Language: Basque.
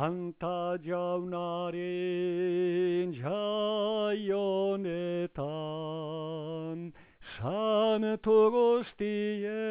kanta jaunaren jaionetan, santu guztien,